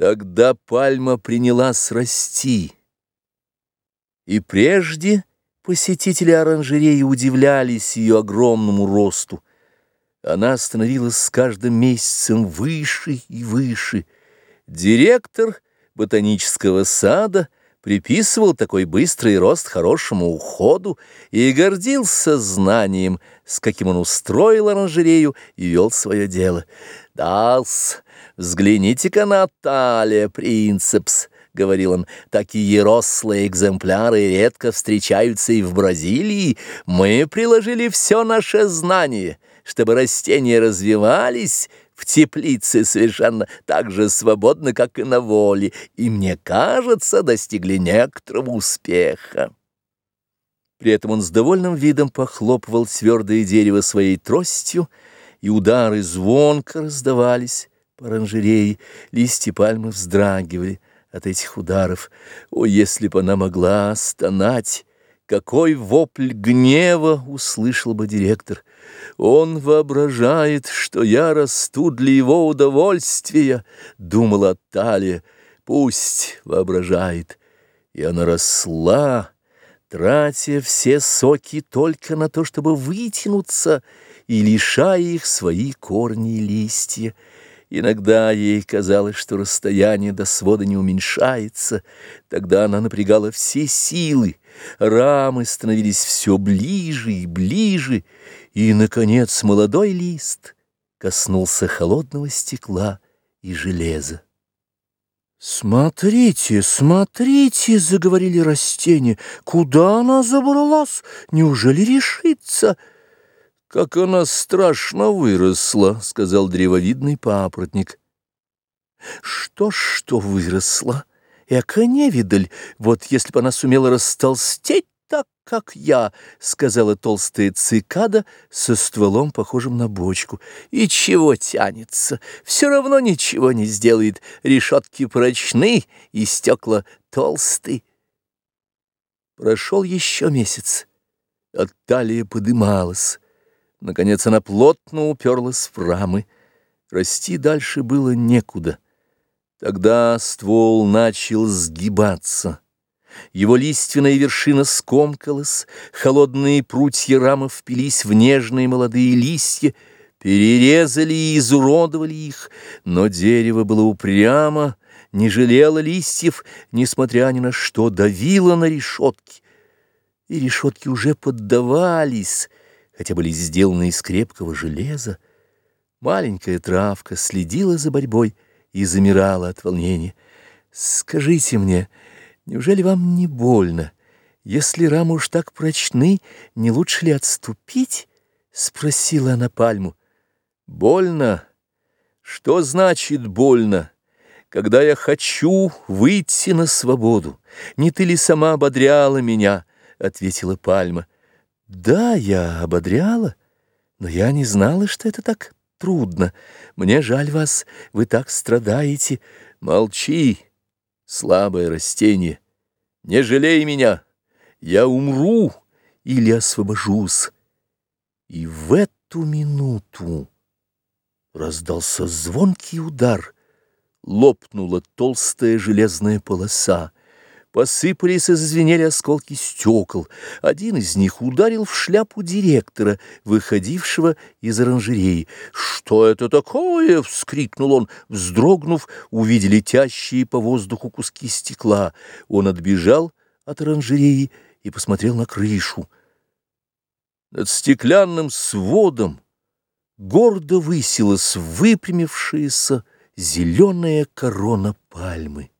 Тогда пальма принялась расти. И прежде посетители оранжереи удивлялись ее огромному росту. Она становилась с каждым месяцем выше и выше. Директор ботанического сада приписывал такой быстрый рост хорошему уходу и гордился знанием, с каким он устроил оранжерею и вел свое дело. «Да-с, взгляните-ка на Талия Принцепс», — говорил он, — «такие рослые экземпляры редко встречаются и в Бразилии. Мы приложили все наше знание» чтобы растения развивались в теплице совершенно так же свободно, как и на воле, и, мне кажется, достигли некоторого успеха. При этом он с довольным видом похлопывал твердое дерево своей тростью, и удары звонко раздавались по оранжерее, листья пальмы вздрагивали от этих ударов. О, если бы она могла стонать! Какой вопль гнева услышал бы директор! Он воображает, что я расту для его удовольствия, думала Талия. Пусть воображает. И она росла, тратя все соки только на то, чтобы вытянуться и лишая их свои корни и листья. Иногда ей казалось, что расстояние до свода не уменьшается. Тогда она напрягала все силы, рамы становились все ближе и ближе, и, наконец, молодой лист коснулся холодного стекла и железа. «Смотрите, смотрите!» — заговорили растения. «Куда она забралась? Неужели решится?» «Как она страшно выросла!» — сказал древовидный папоротник. «Что ж, что выросла? Эка невидаль! Вот если бы она сумела растолстеть так, как я!» — сказала толстая цикада со стволом, похожим на бочку. «И чего тянется? Все равно ничего не сделает. Решетки прочны, и стекла толстые». Прошел еще месяц, а талия подымалась. Наконец она плотно уперлась в рамы. Расти дальше было некуда. Тогда ствол начал сгибаться. Его лиственная вершина скомкалась, холодные прутья рамы впились в нежные молодые листья, перерезали и изуродовали их, но дерево было упрямо, не жалело листьев, несмотря ни на что, давило на решетки. И решетки уже поддавались, хотя были сделаны из крепкого железа, маленькая травка следила за борьбой и замирала от волнения. «Скажите мне, неужели вам не больно? Если рамы уж так прочны, не лучше ли отступить?» — спросила она пальму. «Больно? Что значит больно?» когда я хочу выйти на свободу. Не ты ли сама ободряла меня?» — ответила Пальма. Да, я ободряла, но я не знала, что это так трудно. Мне жаль вас, вы так страдаете. Молчи, слабое растение. Не жалей меня, я умру или освобожусь. И в эту минуту раздался звонкий удар, лопнула толстая железная полоса. Посыпались и зазвенели осколки стекол. Один из них ударил в шляпу директора, выходившего из оранжереи. «Что это такое?» — вскрикнул он, вздрогнув, увидя летящие по воздуху куски стекла. Он отбежал от оранжереи и посмотрел на крышу. Над стеклянным сводом гордо высилась выпрямившаяся зеленая корона пальмы.